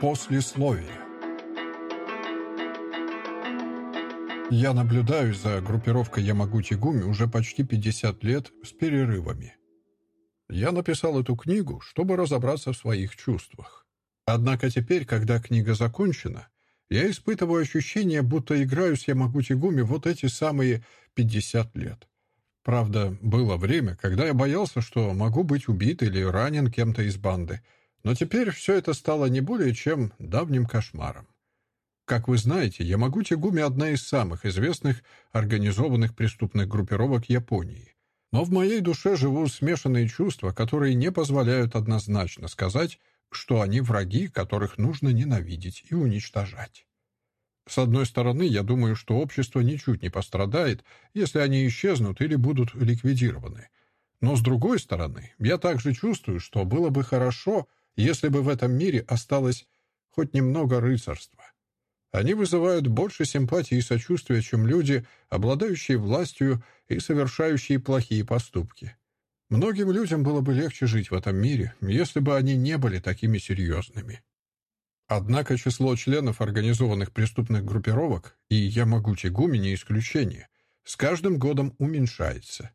Послесловие. Я наблюдаю за группировкой Ямагути-Гуми уже почти 50 лет с перерывами. Я написал эту книгу, чтобы разобраться в своих чувствах. Однако теперь, когда книга закончена, я испытываю ощущение, будто играю с Ямагути-Гуми вот эти самые 50 лет. Правда, было время, когда я боялся, что могу быть убит или ранен кем-то из банды — но теперь все это стало не более чем давним кошмаром. Как вы знаете, Ямагути-Гуми — одна из самых известных организованных преступных группировок Японии. Но в моей душе живут смешанные чувства, которые не позволяют однозначно сказать, что они враги, которых нужно ненавидеть и уничтожать. С одной стороны, я думаю, что общество ничуть не пострадает, если они исчезнут или будут ликвидированы. Но с другой стороны, я также чувствую, что было бы хорошо, если бы в этом мире осталось хоть немного рыцарства. Они вызывают больше симпатии и сочувствия, чем люди, обладающие властью и совершающие плохие поступки. Многим людям было бы легче жить в этом мире, если бы они не были такими серьезными. Однако число членов организованных преступных группировок, и Ямагути Гуми не исключение, с каждым годом уменьшается.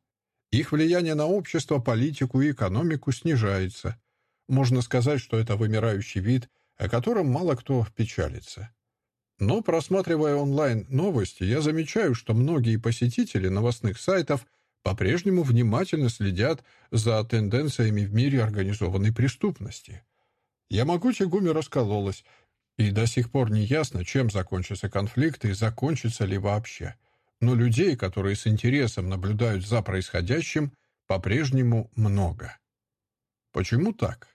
Их влияние на общество, политику и экономику снижается – можно сказать, что это вымирающий вид, о котором мало кто печалится. Но, просматривая онлайн новости, я замечаю, что многие посетители новостных сайтов по-прежнему внимательно следят за тенденциями в мире организованной преступности. Ямагути Гуми раскололась, и до сих пор не ясно, чем закончится конфликт и закончится ли вообще. Но людей, которые с интересом наблюдают за происходящим, по-прежнему много. Почему так?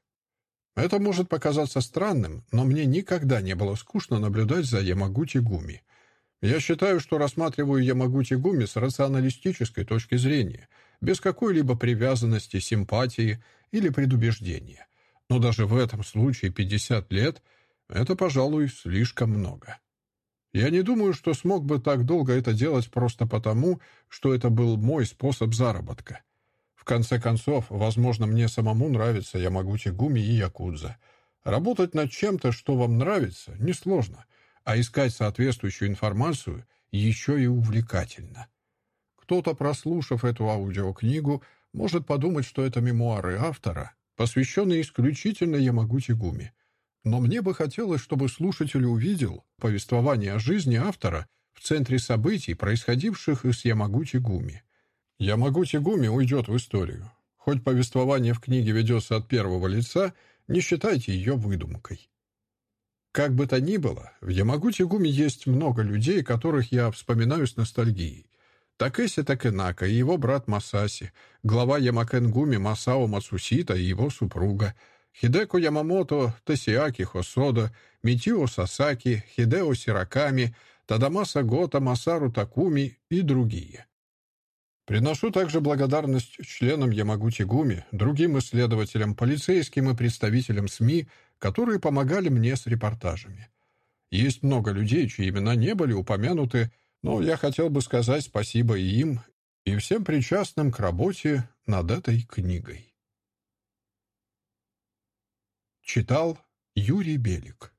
Это может показаться странным, но мне никогда не было скучно наблюдать за Ямагути Гуми. Я считаю, что рассматриваю Ямагути Гуми с рационалистической точки зрения, без какой-либо привязанности, симпатии или предубеждения. Но даже в этом случае 50 лет — это, пожалуй, слишком много. Я не думаю, что смог бы так долго это делать просто потому, что это был мой способ заработка конце концов, возможно, мне самому нравится Ямагути Гуми и Якудза. Работать над чем-то, что вам нравится, несложно, а искать соответствующую информацию еще и увлекательно. Кто-то, прослушав эту аудиокнигу, может подумать, что это мемуары автора, посвященные исключительно Ямагути Гуми. Но мне бы хотелось, чтобы слушатель увидел повествование о жизни автора в центре событий, происходивших с Ямагути Гуми. Ямагути Гуми уйдет в историю. Хоть повествование в книге ведется от первого лица, не считайте ее выдумкой. Как бы то ни было, в Ямагути Гуми есть много людей, которых я вспоминаю с ностальгией. Такэси Такенака и его брат Масаси, глава Ямакен Гуми Масао Мацусита и его супруга, Хидеко Ямамото, Тосиаки Хосода, Митио Сасаки, Хидео Сираками, Тадамаса Гота, Масару Такуми и другие. Приношу также благодарность членам Ямагути Гуми, другим исследователям, полицейским и представителям СМИ, которые помогали мне с репортажами. Есть много людей, чьи имена не были упомянуты, но я хотел бы сказать спасибо и им, и всем причастным к работе над этой книгой. Читал Юрий Белик